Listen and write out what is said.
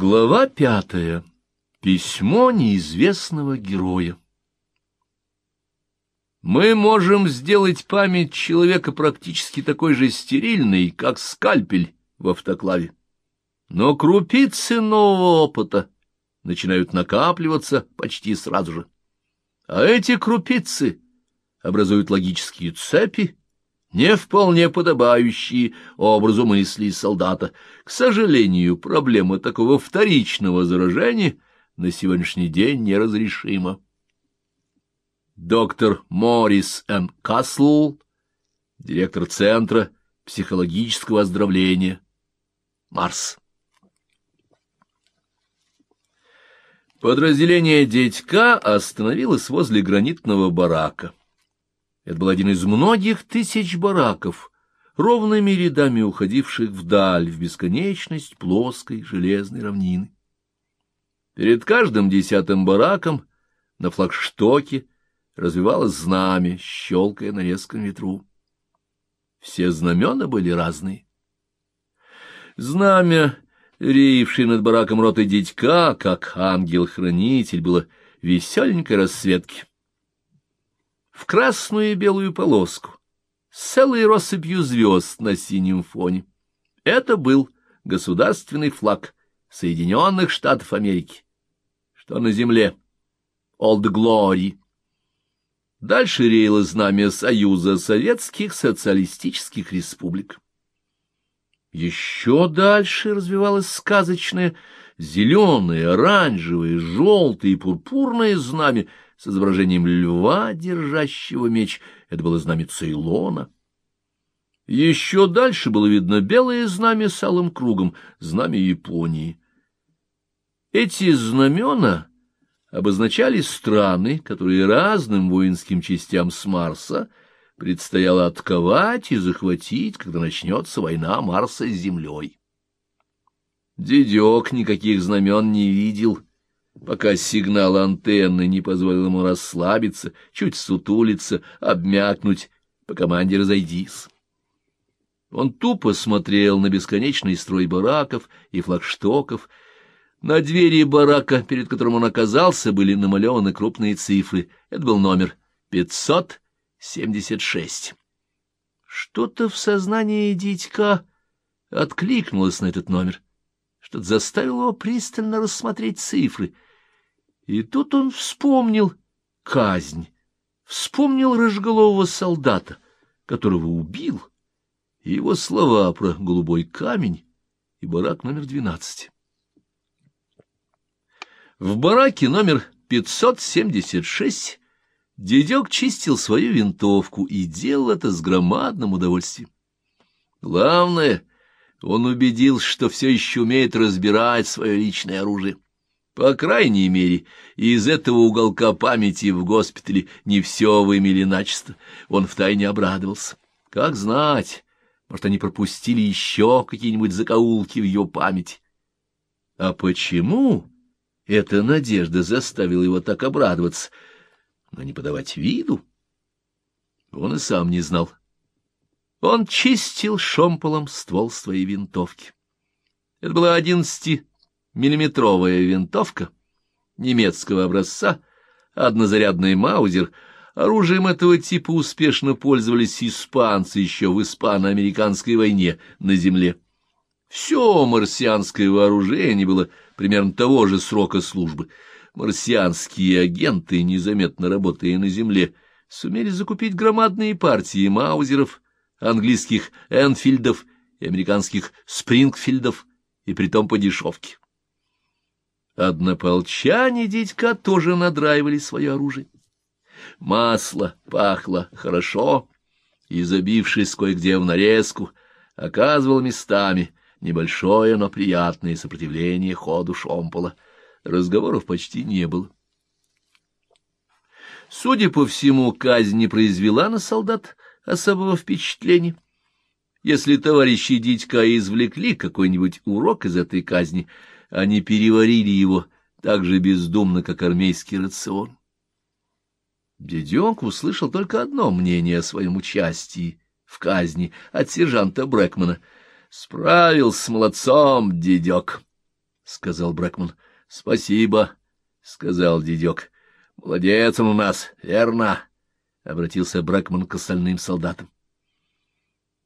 Глава пятая. Письмо неизвестного героя. Мы можем сделать память человека практически такой же стерильной, как скальпель в автоклаве. Но крупицы нового опыта начинают накапливаться почти сразу же. А эти крупицы образуют логические цепи, не вполне подобающие образу мыслей солдата. К сожалению, проблема такого вторичного заражения на сегодняшний день неразрешима. Доктор Моррис М. Касл, директор Центра психологического оздоровления. Марс. Подразделение «Дядька» остановилось возле гранитного барака. Это был один из многих тысяч бараков, ровными рядами уходивших вдаль, в бесконечность плоской железной равнины. Перед каждым десятым бараком на флагштоке развивалось знамя, щелкая на резком ветру. Все знамена были разные. Знамя, реевшее над бараком роты дядька, как ангел-хранитель, было веселенькой расцветки в красную и белую полоску, с целой россыпью звезд на синем фоне. Это был государственный флаг Соединенных Штатов Америки, что на земле Олд Глори. Дальше реяло знамя Союза Советских Социалистических Республик. Еще дальше развивалось сказочное зеленое, оранжевое, желтое и пурпурное знамя с изображением льва, держащего меч. Это было знамя Цейлона. Еще дальше было видно белое знамя с алым кругом, знамя Японии. Эти знамена обозначали страны, которые разным воинским частям с Марса предстояло отковать и захватить, когда начнется война Марса с Землей. Дедек никаких знамен не видел — пока сигнал антенны не позволил ему расслабиться, чуть сутулиться, обмякнуть, по команде «разойдись». Он тупо смотрел на бесконечный строй бараков и флагштоков. На двери барака, перед которым он оказался, были намалеваны крупные цифры. Это был номер 576. Что-то в сознании дитька откликнулось на этот номер. Что-то заставило его пристально рассмотреть цифры — и тут он вспомнил казнь, вспомнил рыжеголового солдата, которого убил, и его слова про голубой камень и барак номер двенадцать. В бараке номер 576 дедек чистил свою винтовку и делал это с громадным удовольствием. Главное, он убедился, что все еще умеет разбирать свое личное оружие. По крайней мере, из этого уголка памяти в госпитале не все вымели начисто. Он втайне обрадовался. Как знать, может, они пропустили еще какие-нибудь закоулки в ее память. А почему эта надежда заставила его так обрадоваться, но не подавать виду? Он и сам не знал. Он чистил шомполом ствол своей винтовки. Это была одиннадцати миллиметровая винтовка немецкого образца, однозарядный маузер. Оружием этого типа успешно пользовались испанцы еще в испано-американской войне на земле. Все марсианское вооружение было примерно того же срока службы. Марсианские агенты, незаметно работая на земле, сумели закупить громадные партии маузеров, английских Энфильдов и американских Спрингфильдов, и притом по дешевке. Однополчане дядька тоже надраивали свое оружие. Масло пахло хорошо, и, забившись кое-где в нарезку, оказывал местами небольшое, но приятное сопротивление ходу шомпола. Разговоров почти не было. Судя по всему, казнь не произвела на солдат особого впечатления. Если товарищи дядька извлекли какой-нибудь урок из этой казни — они переварили его так же бездумно, как армейский рацион. Деденк услышал только одно мнение о своем участии в казни от сержанта Брэкмана. «Справился с молодцом, дедек. сказал Брэкман. — Спасибо, — сказал дедек. — Молодец он у нас, верно, — обратился Брэкман к остальным солдатам.